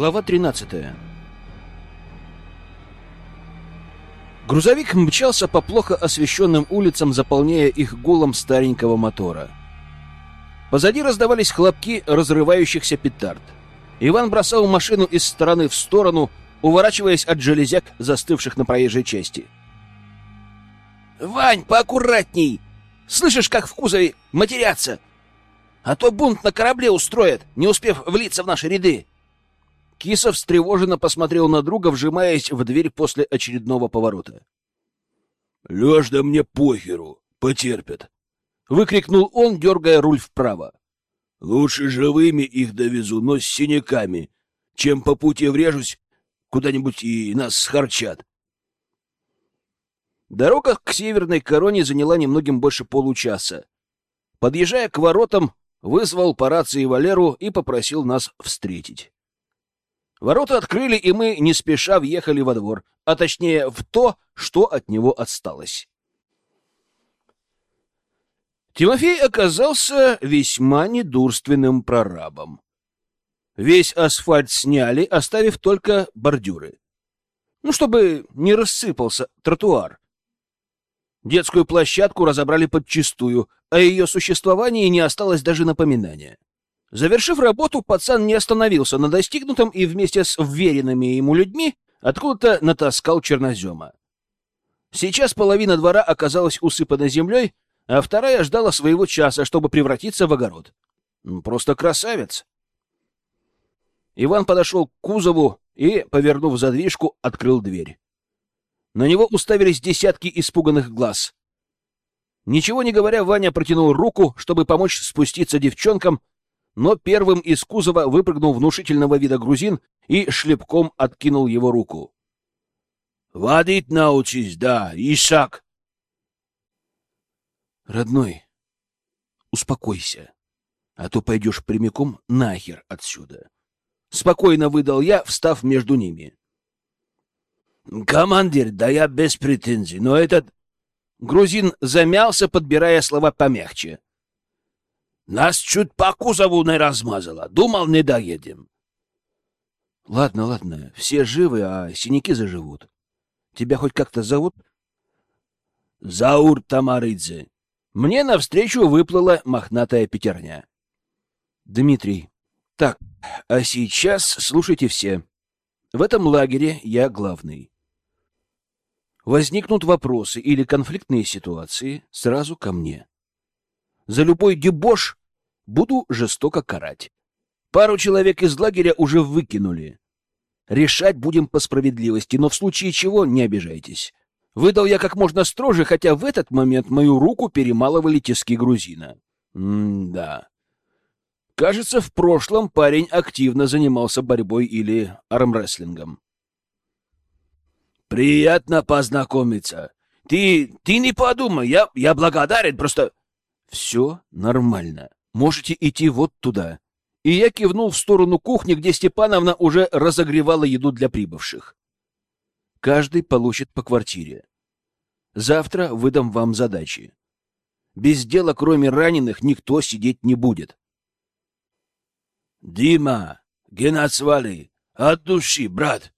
Глава 13 Грузовик мчался по плохо освещенным улицам, заполняя их гулом старенького мотора. Позади раздавались хлопки разрывающихся петард. Иван бросал машину из стороны в сторону, уворачиваясь от железяк, застывших на проезжей части. «Вань, поаккуратней! Слышишь, как в кузове матерятся? А то бунт на корабле устроят, не успев влиться в наши ряды!» Кисов встревоженно посмотрел на друга, вжимаясь в дверь после очередного поворота. — Лёш, да мне похеру, потерпят! — выкрикнул он, дергая руль вправо. — Лучше живыми их довезу, но с синяками, чем по пути врежусь куда-нибудь и нас схарчат. Дорога к северной короне заняла немногим больше получаса. Подъезжая к воротам, вызвал по рации Валеру и попросил нас встретить. Ворота открыли, и мы не спеша въехали во двор, а точнее в то, что от него осталось. Тимофей оказался весьма недурственным прорабом. Весь асфальт сняли, оставив только бордюры. Ну, чтобы не рассыпался тротуар. Детскую площадку разобрали подчистую, а ее существовании не осталось даже напоминания. Завершив работу, пацан не остановился на достигнутом и вместе с вверенными ему людьми откуда-то натаскал чернозема. Сейчас половина двора оказалась усыпана землей, а вторая ждала своего часа, чтобы превратиться в огород. Просто красавец. Иван подошел к кузову и, повернув задвижку, открыл дверь. На него уставились десятки испуганных глаз. Ничего не говоря, Ваня протянул руку, чтобы помочь спуститься девчонкам, но первым из кузова выпрыгнул внушительного вида грузин и шлепком откинул его руку. — Водить научись, да, Ишак! — Родной, успокойся, а то пойдешь прямиком нахер отсюда. Спокойно выдал я, встав между ними. — Командир, да я без претензий, но этот... Грузин замялся, подбирая слова помягче. — нас чуть по кузову не размазало. Думал, не доедем. Ладно, ладно. Все живы, а синяки заживут. Тебя хоть как-то зовут? Заур Тамаридзе. Мне навстречу выплыла мохнатая пятерня. Дмитрий. Так, а сейчас слушайте все. В этом лагере я главный. Возникнут вопросы или конфликтные ситуации, сразу ко мне. За любой дебош буду жестоко карать. Пару человек из лагеря уже выкинули. Решать будем по справедливости, но в случае чего не обижайтесь. Выдал я как можно строже, хотя в этот момент мою руку перемалывали тиски грузина. М-да. Кажется, в прошлом парень активно занимался борьбой или армрестлингом. Приятно познакомиться. Ты, ты не подумай, я, я благодарен, просто... Все нормально можете идти вот туда. И я кивнул в сторону кухни, где Степановна уже разогревала еду для прибывших. Каждый получит по квартире. Завтра выдам вам задачи. Без дела, кроме раненых, никто сидеть не будет. Дима, Геннадсвали, от души, брат.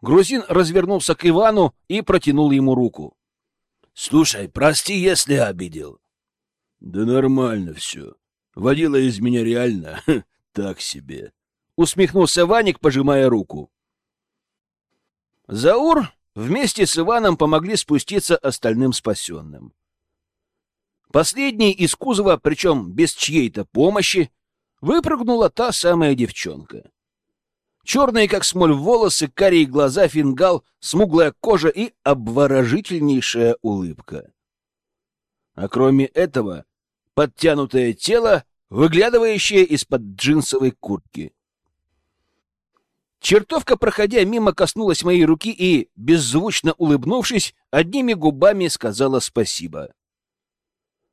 Грузин развернулся к Ивану и протянул ему руку. Слушай, прости, если обидел. Да нормально все. Водила из меня реально так себе. Усмехнулся Ваник, пожимая руку. Заур вместе с Иваном помогли спуститься остальным спасенным. Последний из кузова, причем без чьей-то помощи, выпрыгнула та самая девчонка. Черные, как смоль, волосы, карие глаза, фингал, смуглая кожа и обворожительнейшая улыбка. А кроме этого, подтянутое тело, выглядывающее из-под джинсовой куртки. Чертовка, проходя мимо, коснулась моей руки и, беззвучно улыбнувшись, одними губами сказала спасибо.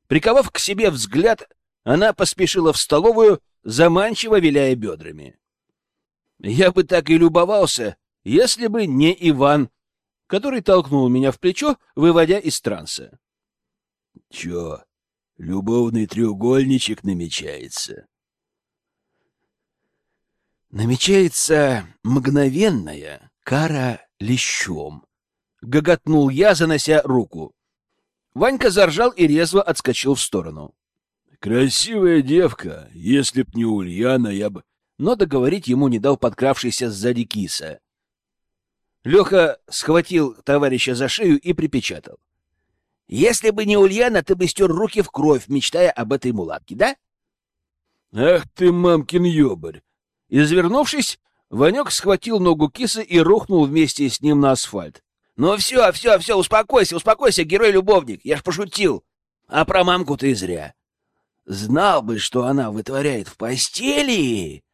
Приковав к себе взгляд, она поспешила в столовую, заманчиво виляя бедрами. Я бы так и любовался, если бы не Иван, который толкнул меня в плечо, выводя из транса. — Чё, Любовный треугольничек намечается. Намечается мгновенная кара лещом. Гоготнул я, занося руку. Ванька заржал и резво отскочил в сторону. Красивая девка. Если б не Ульяна, я бы... Но договорить ему не дал подкравшийся сзади киса. Леха схватил товарища за шею и припечатал. «Если бы не Ульяна, ты бы стер руки в кровь, мечтая об этой мулатке, да?» «Ах ты, мамкин ёбарь!» Извернувшись, Ванек схватил ногу киса и рухнул вместе с ним на асфальт. «Ну все, все, все, успокойся, успокойся, герой-любовник, я ж пошутил. А про мамку ты зря. Знал бы, что она вытворяет в постели,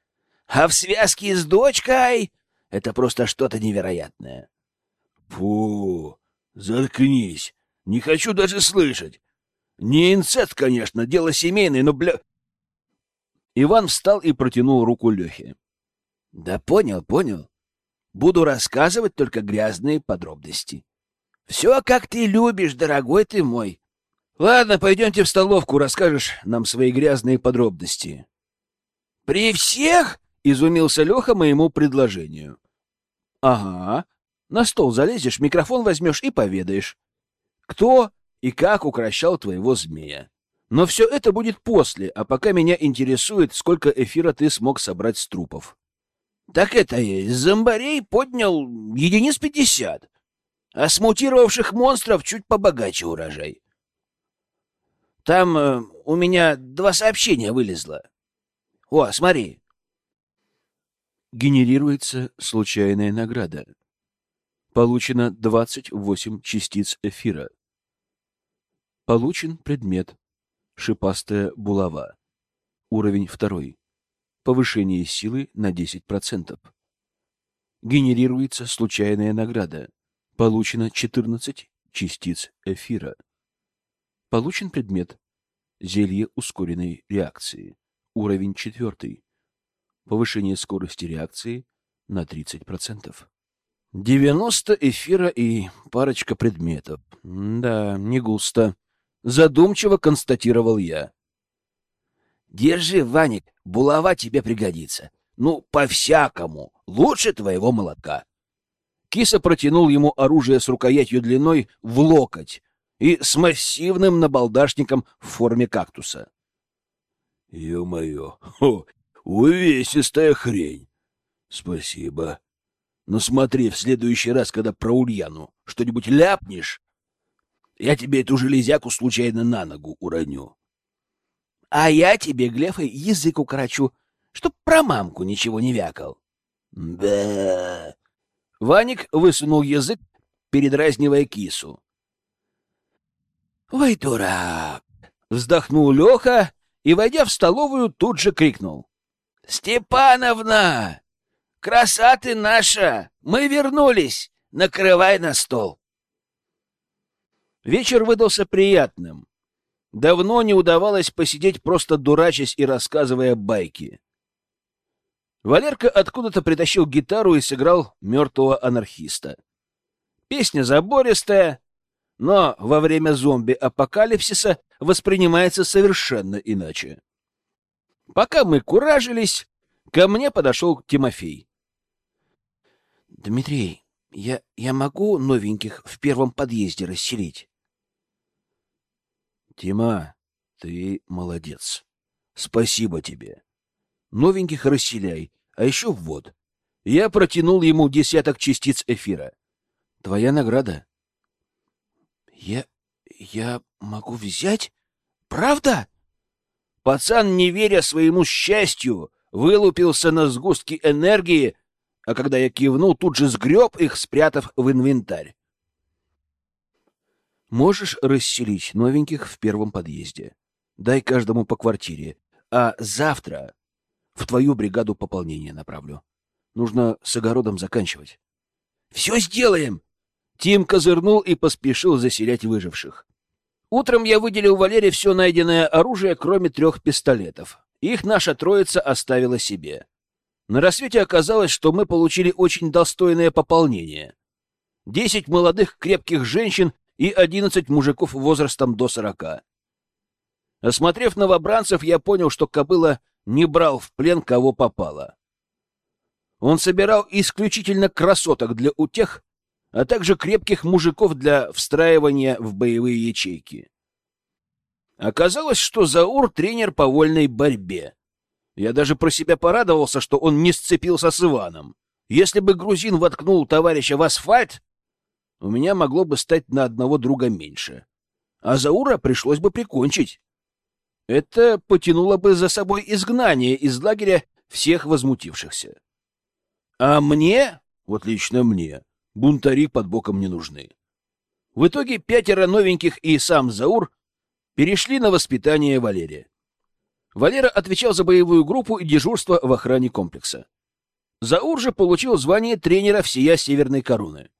а в связке с дочкой это просто что-то невероятное. Фу, заткнись, не хочу даже слышать. Не инцест, конечно, дело семейное, но, бля... Иван встал и протянул руку Лехе. — Да понял, понял. Буду рассказывать только грязные подробности. Все, как ты любишь, дорогой ты мой. Ладно, пойдемте в столовку, расскажешь нам свои грязные подробности. При всех? Изумился Леха моему предложению. Ага. На стол залезешь, микрофон возьмешь и поведаешь. Кто и как укращал твоего змея. Но все это будет после, а пока меня интересует, сколько эфира ты смог собрать с трупов. Так это я зомбарей поднял единиц пятьдесят, а с мутировавших монстров чуть побогаче урожай. Там э, у меня два сообщения вылезло. О, смотри. Генерируется случайная награда. Получено 28 частиц эфира. Получен предмет. Шипастая булава. Уровень второй. Повышение силы на 10%. Генерируется случайная награда. Получено 14 частиц эфира. Получен предмет. Зелье ускоренной реакции. Уровень четвертый. Повышение скорости реакции на 30%. 90 эфира и парочка предметов. Да, не густо. Задумчиво констатировал я. Держи, Ваник, булава тебе пригодится. Ну, по-всякому. Лучше твоего молотка. Киса протянул ему оружие с рукоятью длиной в локоть, и с массивным набалдашником в форме кактуса. — Ё-моё, увесистая хрень! Спасибо. Но смотри, в следующий раз, когда про Ульяну что-нибудь ляпнешь, я тебе эту железяку случайно на ногу уроню. — А я тебе, Глефа, язык укорочу, чтоб про мамку ничего не вякал. — Да. Ваник высунул язык, передразнивая кису. «Ой, дурак!» — вздохнул Леха и, войдя в столовую, тут же крикнул. «Степановна! Краса ты наша! Мы вернулись! Накрывай на стол!» Вечер выдался приятным. Давно не удавалось посидеть, просто дурачась и рассказывая байки. Валерка откуда-то притащил гитару и сыграл мертвого анархиста. Песня забористая, но во время зомби-апокалипсиса воспринимается совершенно иначе. Пока мы куражились, ко мне подошел Тимофей. — Дмитрий, я, я могу новеньких в первом подъезде расселить? — Тима, ты молодец. Спасибо тебе. Новеньких расселяй, а еще вот. Я протянул ему десяток частиц эфира. Твоя награда. Я... я могу взять? Правда? Пацан, не веря своему счастью, вылупился на сгустки энергии, а когда я кивнул, тут же сгреб их, спрятав в инвентарь. Можешь расселить новеньких в первом подъезде. Дай каждому по квартире. А завтра в твою бригаду пополнение направлю. Нужно с огородом заканчивать. — Все сделаем! Тим козырнул и поспешил заселять выживших. Утром я выделил Валере все найденное оружие, кроме трех пистолетов. Их наша троица оставила себе. На рассвете оказалось, что мы получили очень достойное пополнение. Десять молодых крепких женщин и одиннадцать мужиков возрастом до сорока. Осмотрев новобранцев, я понял, что кобыла не брал в плен, кого попало. Он собирал исключительно красоток для утех, а также крепких мужиков для встраивания в боевые ячейки. Оказалось, что Заур — тренер по вольной борьбе. Я даже про себя порадовался, что он не сцепился с Иваном. Если бы грузин воткнул товарища в асфальт, у меня могло бы стать на одного друга меньше. А Заура пришлось бы прикончить. Это потянуло бы за собой изгнание из лагеря всех возмутившихся. А мне, вот лично мне, бунтари под боком не нужны. В итоге пятеро новеньких и сам Заур перешли на воспитание Валерия. Валера отвечал за боевую группу и дежурство в охране комплекса. Заур же получил звание тренера всея Северной Короны.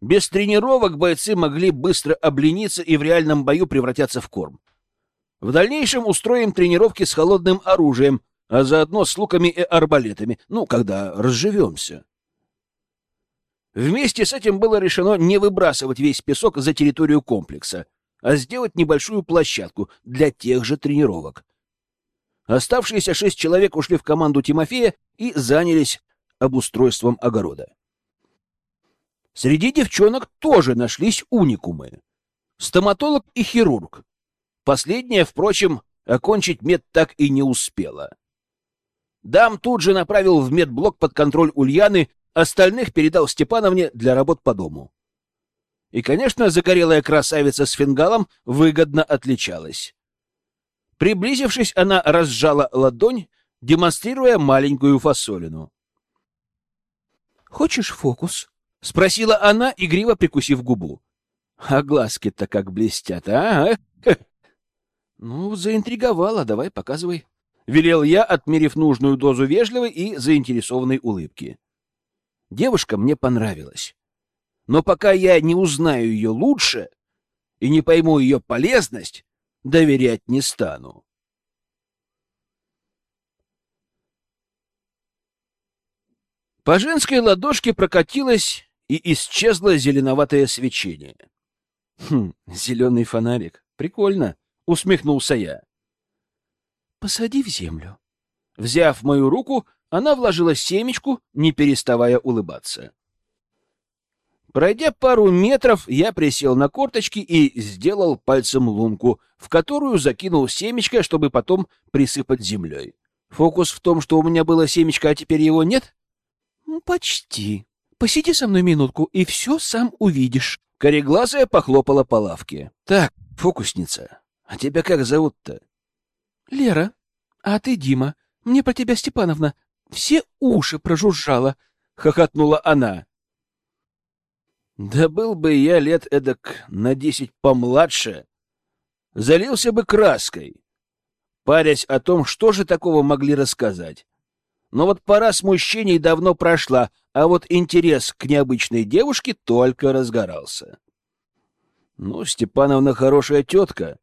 Без тренировок бойцы могли быстро облениться и в реальном бою превратятся в корм. В дальнейшем устроим тренировки с холодным оружием, а заодно с луками и арбалетами, ну, когда разживемся. Вместе с этим было решено не выбрасывать весь песок за территорию комплекса, а сделать небольшую площадку для тех же тренировок. Оставшиеся шесть человек ушли в команду Тимофея и занялись обустройством огорода. Среди девчонок тоже нашлись уникумы. Стоматолог и хирург. Последняя, впрочем, окончить мед так и не успела. Дам тут же направил в медблок под контроль Ульяны, остальных передал Степановне для работ по дому. И, конечно, загорелая красавица с фингалом выгодно отличалась. Приблизившись, она разжала ладонь, демонстрируя маленькую фасолину. «Хочешь фокус?» — спросила она, игриво прикусив губу. «А глазки-то как блестят, а? «Ну, заинтриговала, давай, показывай» велел я, отмерив нужную дозу вежливой и заинтересованной улыбки. Девушка мне понравилась. Но пока я не узнаю ее лучше и не пойму ее полезность, доверять не стану. По женской ладошке прокатилось и исчезло зеленоватое свечение. Хм, зеленый фонарик. Прикольно, усмехнулся я. Посади в землю. Взяв мою руку, она вложила семечку, не переставая улыбаться. Пройдя пару метров, я присел на корточки и сделал пальцем лунку, в которую закинул семечко, чтобы потом присыпать землей. Фокус в том, что у меня было семечко, а теперь его нет? Почти. Посиди со мной минутку, и все сам увидишь. Кореглазая похлопала по лавке. Так, фокусница, а тебя как зовут-то? Лера, а ты, Дима, мне про тебя Степановна все уши прожужжала, хохотнула она. Да был бы я лет эдак на десять помладше, залился бы краской, парясь о том, что же такого могли рассказать. Но вот пора смущений давно прошла, а вот интерес к необычной девушке только разгорался. Ну, Степановна хорошая тетка,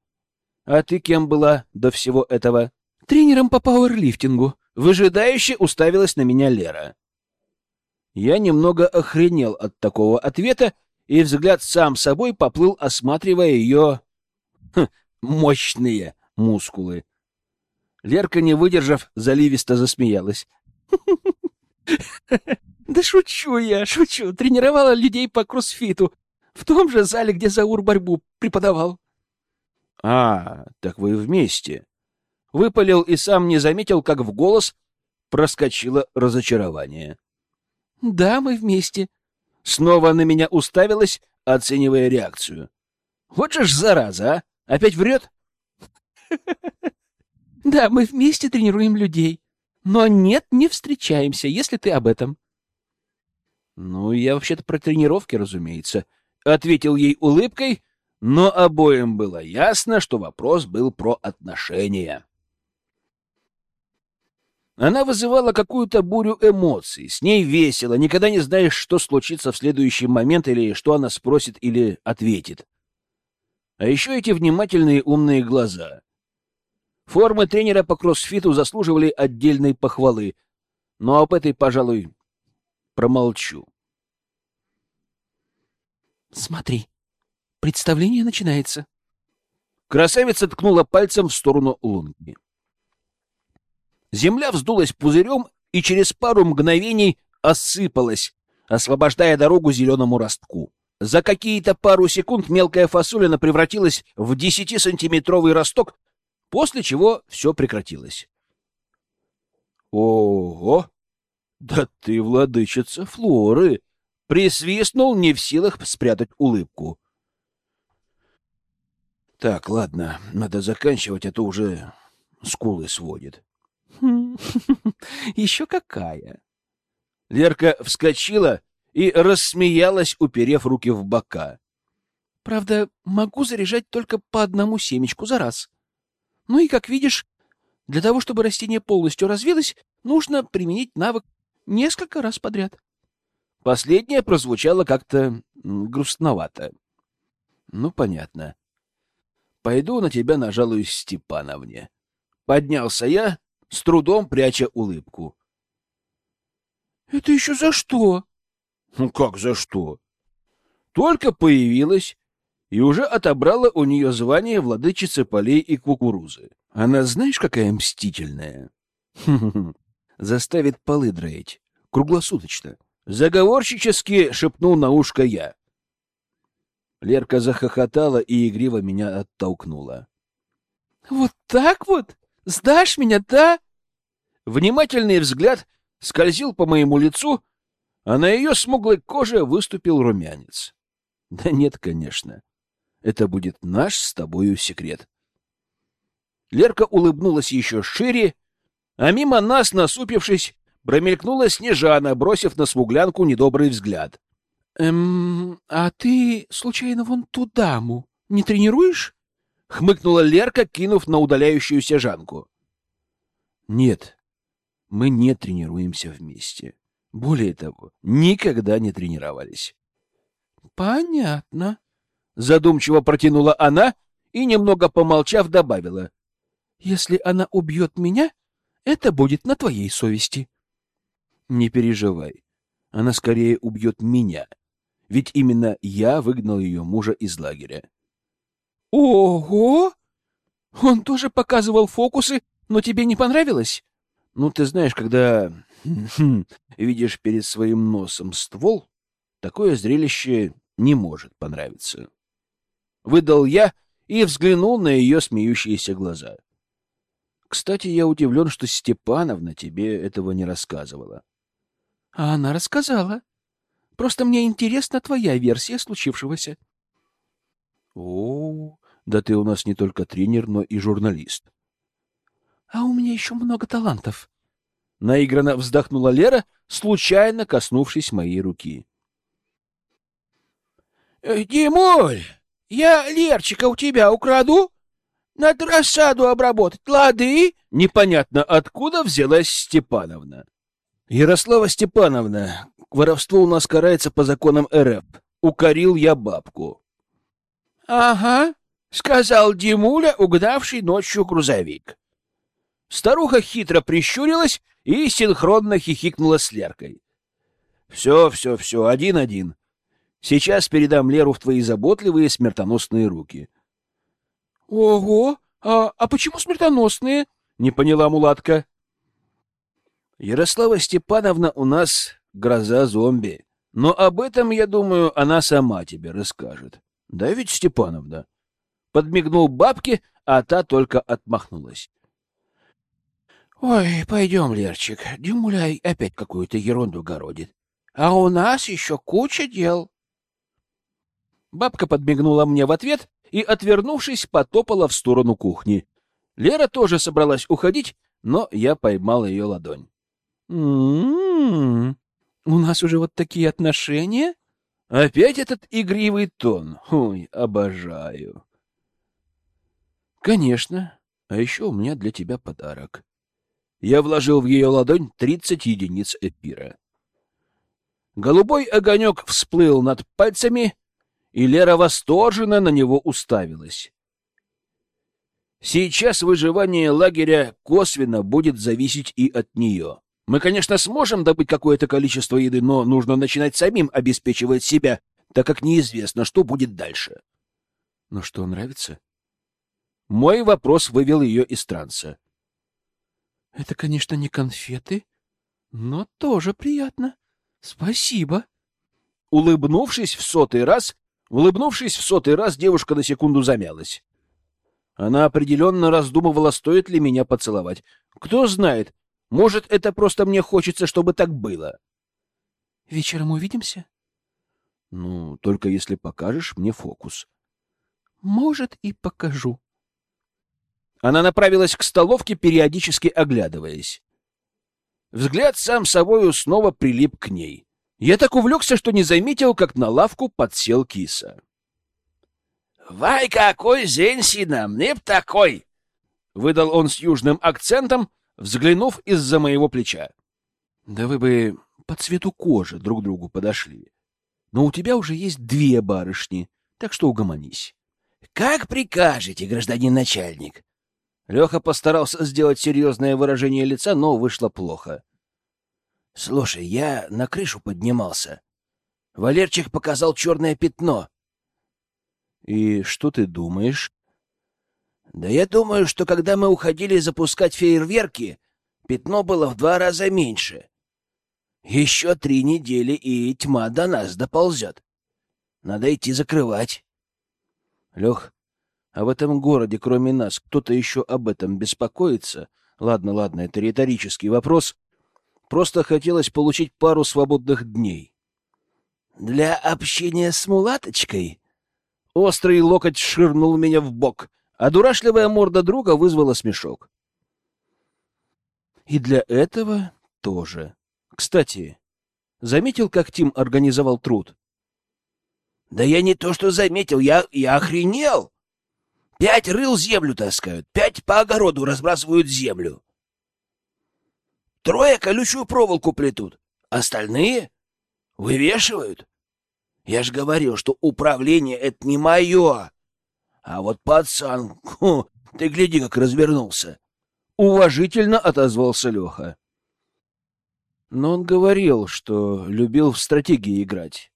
а ты кем была до всего этого? Тренером по пауэрлифтингу. Выжидающе уставилась на меня Лера. Я немного охренел от такого ответа, и взгляд сам собой поплыл, осматривая ее хм, мощные мускулы. Лерка, не выдержав, заливисто засмеялась. Да шучу я, шучу. Тренировала людей по кроссфиту. В том же зале, где Заур борьбу преподавал. А, так вы вместе. Выпалил и сам не заметил, как в голос проскочило разочарование. Да, мы вместе. Снова на меня уставилась, оценивая реакцию. Вот же ж зараза, а? Опять врет? Да, мы вместе тренируем людей. Но нет, не встречаемся, если ты об этом. Ну, я вообще-то про тренировки, разумеется. Ответил ей улыбкой, но обоим было ясно, что вопрос был про отношения. Она вызывала какую-то бурю эмоций, с ней весело, никогда не знаешь, что случится в следующий момент или что она спросит или ответит. А еще эти внимательные умные глаза. Формы тренера по кроссфиту заслуживали отдельной похвалы, но об этой, пожалуй, промолчу. «Смотри», Представление начинается. Красавица ткнула пальцем в сторону лунки. Земля вздулась пузырем и через пару мгновений осыпалась, освобождая дорогу зеленому ростку. За какие-то пару секунд мелкая фасолина превратилась в десятисантиметровый росток, после чего все прекратилось. Ого! Да ты владычица Флоры! Присвистнул, не в силах спрятать улыбку. Так, ладно, надо заканчивать, а то уже скулы сводит. Еще какая! Лерка вскочила и рассмеялась, уперев руки в бока. Правда, могу заряжать только по одному семечку за раз. Ну и, как видишь, для того, чтобы растение полностью развилось, нужно применить навык несколько раз подряд. Последнее прозвучало как-то грустновато. Ну, понятно. Пойду на тебя нажалуюсь Степановне. Поднялся я, с трудом пряча улыбку. — Это еще за что? — Ну как за что? Только появилась и уже отобрала у нее звание владычицы полей и кукурузы. Она знаешь, какая мстительная? Заставит полы дроить. Круглосуточно. Заговорщически шепнул на ушко я. Лерка захохотала и игриво меня оттолкнула. — Вот так вот? Сдашь меня, да? Внимательный взгляд скользил по моему лицу, а на ее смуглой коже выступил румянец. Да нет, конечно. Это будет наш с тобою секрет. Лерка улыбнулась еще шире, а мимо нас, насупившись, промелькнула Снежана, бросив на смуглянку недобрый взгляд. — Эм, а ты, случайно, вон ту даму не тренируешь? — хмыкнула Лерка, кинув на удаляющуюся Жанку. — Нет, мы не тренируемся вместе. Более того, никогда не тренировались. — Понятно, — задумчиво протянула она и, немного помолчав, добавила. — Если она убьет меня, это будет на твоей совести. — Не переживай, она скорее убьет меня, ведь именно я выгнал ее мужа из лагеря. — Ого! Он тоже показывал фокусы, но тебе не понравилось? Ну, ты знаешь, когда видишь перед своим носом ствол, такое зрелище не может понравиться. Выдал я и взглянул на ее смеющиеся глаза. Кстати, я удивлен, что Степановна тебе этого не рассказывала. — А она рассказала. Просто мне интересна твоя версия случившегося. — О, да ты у нас не только тренер, но и журналист. А у меня еще много талантов. Наигранно вздохнула Лера, случайно коснувшись моей руки. «Э, — Димуль, я Лерчика у тебя украду? Надо рассаду обработать, лады? Непонятно, откуда взялась Степановна. Ярослава Степановна, воровство у нас карается по законам РФ. Укорил я бабку. — Ага, — сказал Димуля, угнавший ночью грузовик. Старуха хитро прищурилась и синхронно хихикнула с Леркой. — Все, все, все, один-один. Сейчас передам Леру в твои заботливые смертоносные руки. — Ого! А, а почему смертоносные? — не поняла мулатка. — Ярослава Степановна у нас гроза зомби. Но об этом, я думаю, она сама тебе расскажет. Да ведь, Степановна? Подмигнул бабке, а та только отмахнулась. Ой, пойдем, Лерчик, Димуляй опять какую-то ерунду городит. А у нас еще куча дел. Бабка подмигнула мне в ответ и, отвернувшись, потопала в сторону кухни. Лера тоже собралась уходить, но я поймал ее ладонь. «М-м-м, у нас уже вот такие отношения?» Опять этот игривый тон. Ой, обожаю. Конечно. А еще у меня для тебя подарок. Я вложил в ее ладонь тридцать единиц эпира. Голубой огонек всплыл над пальцами, и Лера восторженно на него уставилась. Сейчас выживание лагеря косвенно будет зависеть и от нее. Мы, конечно, сможем добыть какое-то количество еды, но нужно начинать самим обеспечивать себя, так как неизвестно, что будет дальше. Но что нравится? Мой вопрос вывел ее из транса. Это, конечно, не конфеты, Но тоже приятно. Спасибо. Улыбнувшись в сотый раз, улыбнувшись в сотый раз, девушка на секунду замялась. Она определенно раздумывала, стоит ли меня поцеловать. Кто знает, может, это просто мне хочется, чтобы так было. Вечером увидимся? Ну, только если покажешь мне фокус. Может, и покажу. Она направилась к столовке, периодически оглядываясь. Взгляд сам собою снова прилип к ней. Я так увлекся, что не заметил, как на лавку подсел киса. — Вай, какой зенси нам, мне б такой! — выдал он с южным акцентом, взглянув из-за моего плеча. — Да вы бы по цвету кожи друг другу подошли. Но у тебя уже есть две барышни, так что угомонись. — Как прикажете, гражданин начальник? Леха постарался сделать серьезное выражение лица, но вышло плохо. — Слушай, я на крышу поднимался. Валерчик показал черное пятно. — И что ты думаешь? — Да я думаю, что когда мы уходили запускать фейерверки, пятно было в два раза меньше. Еще три недели, и тьма до нас доползет. Надо идти закрывать. — Лех, а в этом городе, кроме нас, кто-то еще об этом беспокоится? Ладно, ладно, это риторический вопрос. Просто хотелось получить пару свободных дней. Для общения с мулаточкой? Острый локоть ширнул меня в бок, а дурашливая морда друга вызвала смешок. И для этого тоже. Кстати, заметил, как Тим организовал труд? Да я не то что заметил, я, я охренел! Пять рыл землю таскают, пять по огороду разбрасывают землю. Трое колючую проволоку плетут, остальные вывешивают. Я ж говорил, что управление — это не мое. А вот пацан, ху, ты гляди, как развернулся. Уважительно отозвался Леха. Но он говорил, что любил в стратегии играть.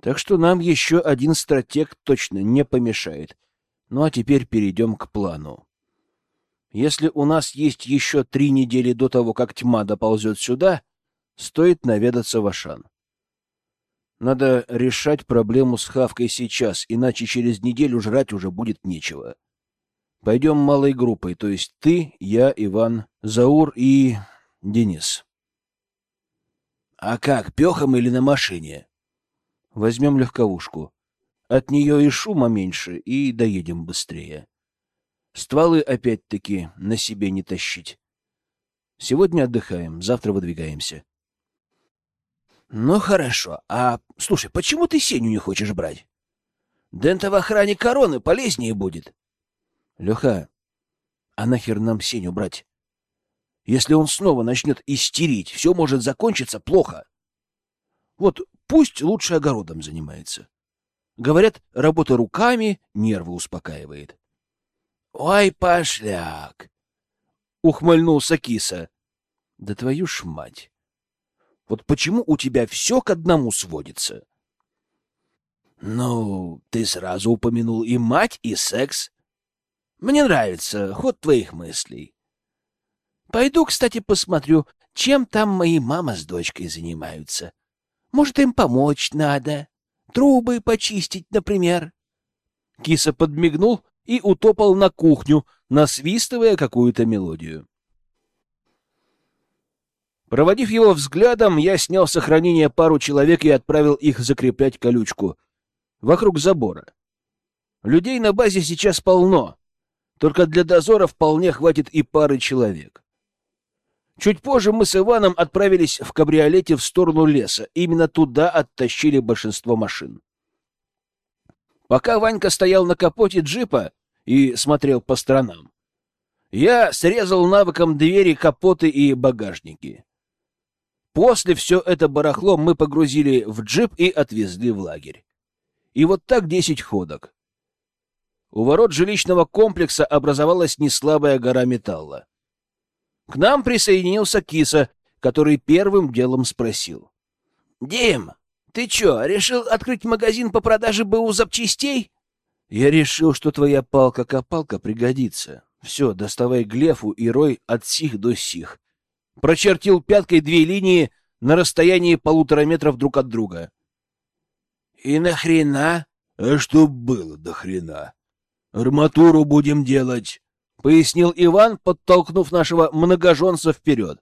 Так что нам еще один стратег точно не помешает. Ну а теперь перейдем к плану. Если у нас есть еще три недели до того, как тьма доползет сюда, стоит наведаться в Ашан. Надо решать проблему с Хавкой сейчас, иначе через неделю жрать уже будет нечего. Пойдем малой группой, то есть ты, я, Иван, Заур и Денис. — А как, пехом или на машине? Возьмем легковушку. От нее и шума меньше, и доедем быстрее. Стволы опять-таки на себе не тащить. Сегодня отдыхаем, завтра выдвигаемся. Ну хорошо. А слушай, почему ты Сеню не хочешь брать? Дента в охране короны полезнее будет. Леха, а нахер нам Сеню брать? Если он снова начнет истерить, все может закончиться плохо. Вот Пусть лучше огородом занимается. Говорят, работа руками нервы успокаивает. — Ой, пошляк! — ухмыльнулся киса. — Да твою ж мать! Вот почему у тебя все к одному сводится? — Ну, ты сразу упомянул и мать, и секс. Мне нравится ход твоих мыслей. Пойду, кстати, посмотрю, чем там мои мама с дочкой занимаются. — может, им помочь надо? Трубы почистить, например?» Киса подмигнул и утопал на кухню, насвистывая какую-то мелодию. Проводив его взглядом, я снял с охранения пару человек и отправил их закреплять колючку вокруг забора. Людей на базе сейчас полно, только для дозора вполне хватит и пары человек. Чуть позже мы с Иваном отправились в кабриолете в сторону леса. Именно туда оттащили большинство машин. Пока Ванька стоял на капоте джипа и смотрел по сторонам, я срезал навыком двери, капоты и багажники. После все это барахло мы погрузили в джип и отвезли в лагерь. И вот так десять ходок. У ворот жилищного комплекса образовалась неслабая гора металла. К нам присоединился киса, который первым делом спросил. — Дим, ты чё, решил открыть магазин по продаже БУ запчастей? — Я решил, что твоя палка-копалка пригодится. Все, доставай глефу и рой от сих до сих. прочертил пяткой две линии на расстоянии полутора метров друг от друга. И нахрена? А что было до хрена? Арматуру будем делать, пояснил Иван, подтолкнув нашего многоженца вперед.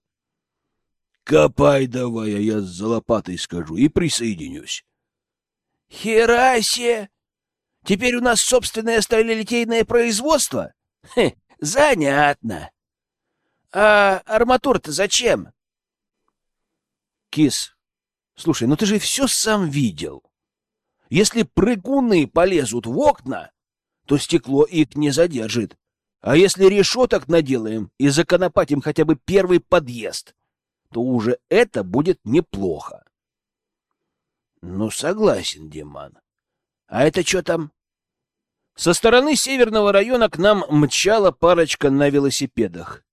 Копай давай, а я за лопатой скажу и присоединюсь. Херасе! Теперь у нас собственное сталелитейное производство? Хе, занятно. А арматура-то зачем? Кис, слушай, ну ты же все сам видел. Если прыгуны полезут в окна, то стекло их не задержит. А если решеток наделаем и законопатим хотя бы первый подъезд, то уже это будет неплохо. Ну, согласен, Диман. А это что там? Со стороны северного района к нам мчала парочка на велосипедах.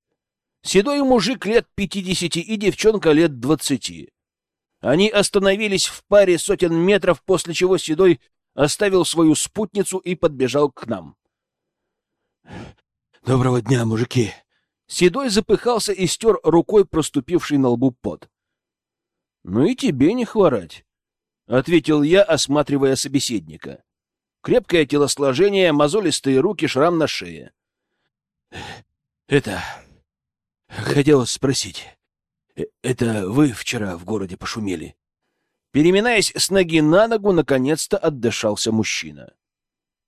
Седой мужик лет пятидесяти и девчонка лет двадцати. Они остановились в паре сотен метров, после чего Седой оставил свою спутницу и подбежал к нам. — Доброго дня, мужики! Седой запыхался и стер рукой проступивший на лбу пот. — Ну и тебе не хворать, — ответил я, осматривая собеседника. Крепкое телосложение, мозолистые руки, шрам на шее. — Это... Хотел спросить, это вы вчера в городе пошумели? Переминаясь с ноги на ногу, наконец-то отдышался мужчина.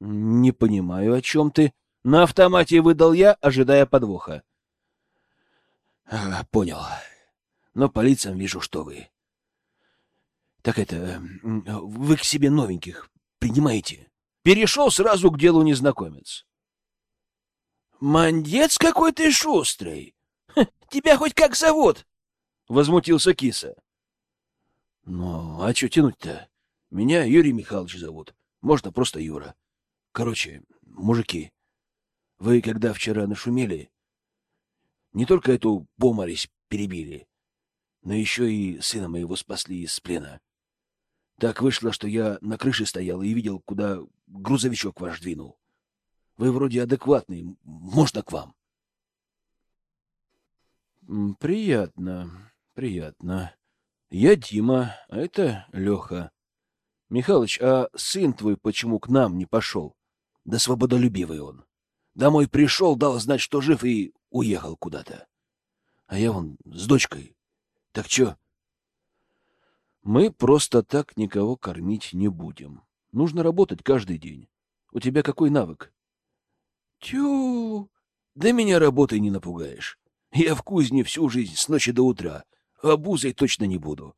Не понимаю, о чем ты. На автомате выдал я, ожидая подвоха. А, понял. Но по лицам вижу, что вы. Так это, вы к себе новеньких принимаете? Перешел сразу к делу незнакомец. Мандец какой ты шустрый! Тебя хоть как зовут? — возмутился киса. — Ну, а что тянуть-то? Меня Юрий Михайлович зовут. Можно просто Юра. Короче, мужики, вы когда вчера нашумели, не только эту поморись перебили, но еще и сына моего спасли из плена. Так вышло, что я на крыше стоял и видел, куда грузовичок ваш двинул. Вы вроде адекватный, можно к вам? — Приятно. Приятно. Я Дима, а это Леха. Михалыч, а сын твой почему к нам не пошел? Да свободолюбивый он. Домой пришел, дал знать, что жив, и уехал куда-то. А я вон с дочкой. Так чё? Мы просто так никого кормить не будем. Нужно работать каждый день. У тебя какой навык? Тю, да меня работой не напугаешь. Я в кузне всю жизнь с ночи до утра обузой точно не буду.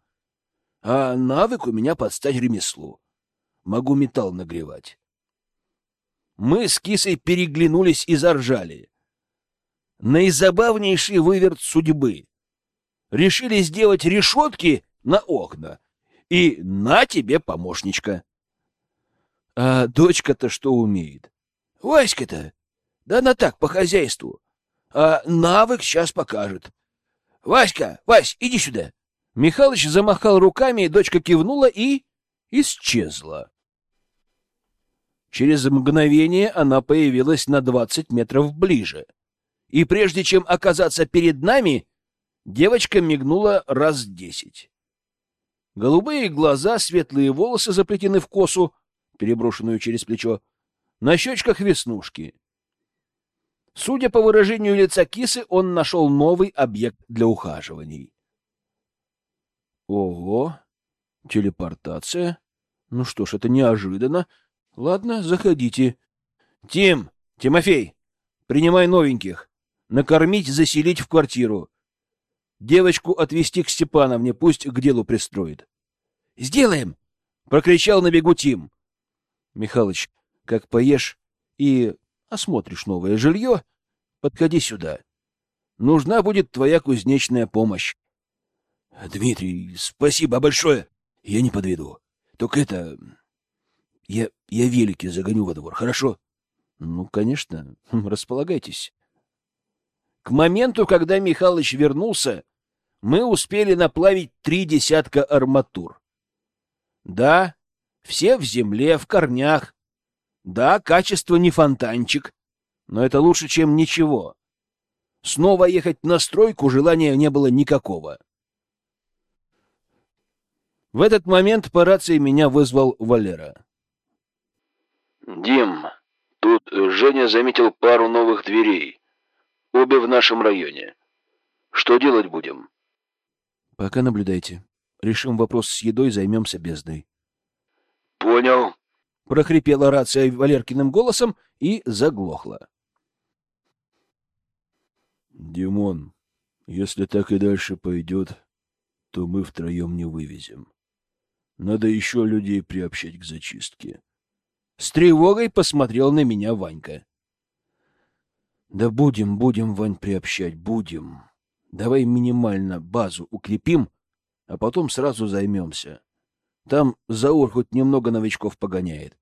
А навык у меня подстать ремеслу. Могу металл нагревать. Мы с кисой переглянулись и заржали. Наизабавнейший выверт судьбы. Решили сделать решетки на окна. И на тебе помощничка. А дочка-то что умеет? Васька-то? Да она так, по хозяйству. А навык сейчас покажет. Васька, Вась, иди сюда. Михалыч замахал руками, и дочка кивнула и исчезла. Через мгновение она появилась на двадцать метров ближе. И прежде чем оказаться перед нами, девочка мигнула раз десять. Голубые глаза, светлые волосы заплетены в косу, переброшенную через плечо, на щечках веснушки. Судя по выражению лица кисы, он нашел новый объект для ухаживаний. Ого, телепортация. Ну что ж, это неожиданно. Ладно, заходите. Тим, Тимофей, принимай новеньких. Накормить, заселить в квартиру. Девочку отвезти к Степановне, пусть к делу пристроит. Сделаем! Прокричал на бегу Тим. Михалыч, как поешь и осмотришь новое жилье, подходи сюда. Нужна будет твоя кузнечная помощь. — Дмитрий, спасибо большое. Я не подведу. Только это... Я, я велики загоню во двор, хорошо? — Ну, конечно. Располагайтесь. К моменту, когда Михалыч вернулся, мы успели наплавить три десятка арматур. Да, все в земле, в корнях, да, качество не фонтанчик, но это лучше, чем ничего. Снова ехать на стройку желания не было никакого. В этот момент по рации меня вызвал Валера. «Дим, тут Женя заметил пару новых дверей. Обе в нашем районе. Что делать будем?» «Пока наблюдайте. Решим вопрос с едой, займемся бездной». «Понял», — прохрипела рация Валеркиным голосом и заглохла. «Димон, если так и дальше пойдет, то мы втроем не вывезем. Надо еще людей приобщать к зачистке. С тревогой посмотрел на меня Ванька. Да будем, будем, Вань, приобщать, будем. Давай минимально базу укрепим, а потом сразу займемся. Там Заур хоть немного новичков погоняет,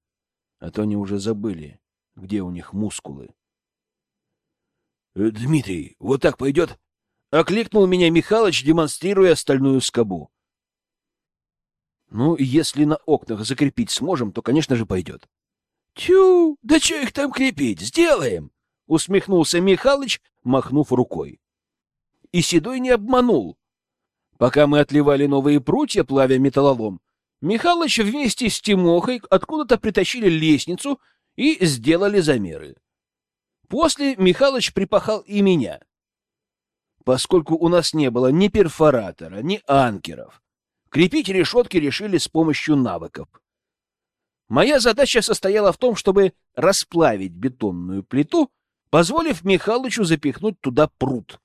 а то они уже забыли, где у них мускулы. «Э, — Дмитрий, вот так пойдет? — окликнул меня Михалыч, демонстрируя стальную скобу. Ну, если на окнах закрепить сможем, то, конечно же, пойдет. — Тю, да что их там крепить? Сделаем! — усмехнулся Михалыч, махнув рукой. И Седой не обманул. Пока мы отливали новые прутья, плавя металлолом, Михалыч вместе с Тимохой откуда-то притащили лестницу и сделали замеры. После Михалыч припахал и меня. Поскольку у нас не было ни перфоратора, ни анкеров, Крепить решетки решили с помощью навыков. Моя задача состояла в том, чтобы расплавить бетонную плиту, позволив Михалычу запихнуть туда пруд.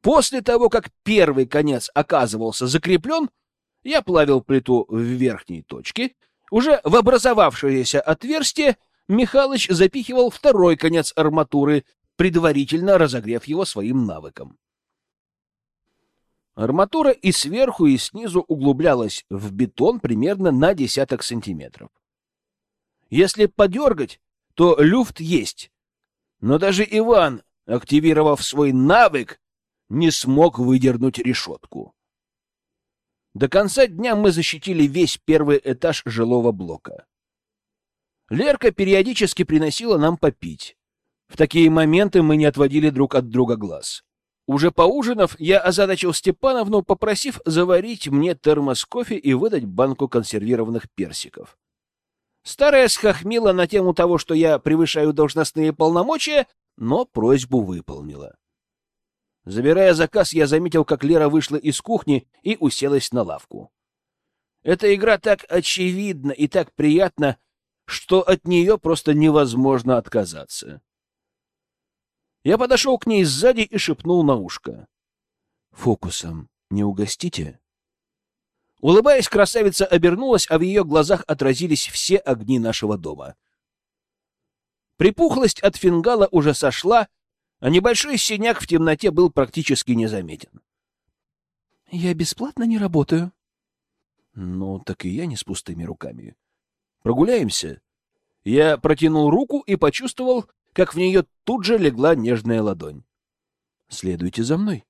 После того, как первый конец оказывался закреплен, я плавил плиту в верхней точке. Уже в образовавшееся отверстие Михалыч запихивал второй конец арматуры, предварительно разогрев его своим навыком. Арматура и сверху, и снизу углублялась в бетон примерно на десяток сантиметров. Если подергать, то люфт есть. Но даже Иван, активировав свой навык, не смог выдернуть решетку. До конца дня мы защитили весь первый этаж жилого блока. Лерка периодически приносила нам попить. В такие моменты мы не отводили друг от друга глаз. Уже поужинав, я озадачил Степановну, попросив заварить мне термос кофе и выдать банку консервированных персиков. Старая схохмила на тему того, что я превышаю должностные полномочия, но просьбу выполнила. Забирая заказ, я заметил, как Лера вышла из кухни и уселась на лавку. Эта игра так очевидна и так приятна, что от нее просто невозможно отказаться. Я подошел к ней сзади и шепнул на ушко. «Фокусом не угостите?» Улыбаясь, красавица обернулась, а в ее глазах отразились все огни нашего дома. Припухлость от фингала уже сошла, а небольшой синяк в темноте был практически незаметен. «Я бесплатно не работаю». «Ну, так и я не с пустыми руками. Прогуляемся?» Я протянул руку и почувствовал, как в нее тут же легла нежная ладонь. «Следуйте за мной».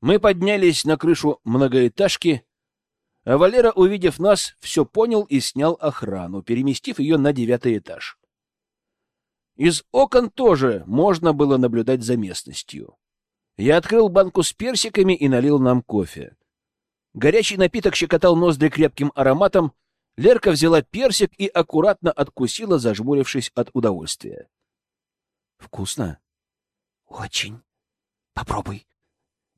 Мы поднялись на крышу многоэтажки, а Валера, увидев нас, все понял и снял охрану, переместив ее на девятый этаж. Из окон тоже можно было наблюдать за местностью. Я открыл банку с персиками и налил нам кофе. Горячий напиток щекотал ноздри крепким ароматом, Лерка взяла персик и аккуратно откусила, зажмурившись от удовольствия. «Вкусно?» «Очень. Попробуй».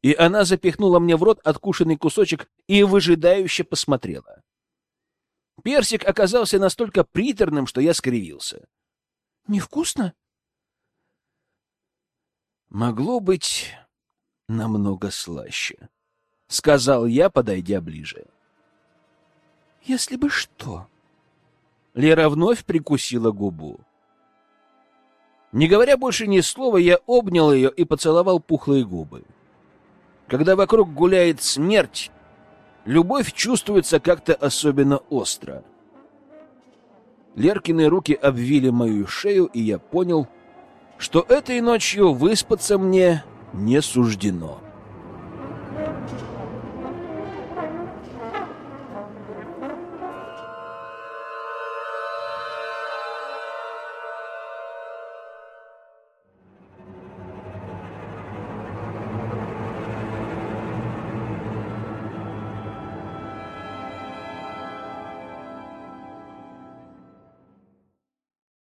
И она запихнула мне в рот откушенный кусочек и выжидающе посмотрела. Персик оказался настолько приторным, что я скривился. «Невкусно?» «Могло быть намного слаще», — сказал я, подойдя ближе. Если бы что. Лера вновь прикусила губу. Не говоря больше ни слова, я обнял ее и поцеловал пухлые губы. Когда вокруг гуляет смерть, любовь чувствуется как-то особенно остро. Леркины руки обвили мою шею, и я понял, что этой ночью выспаться мне не суждено.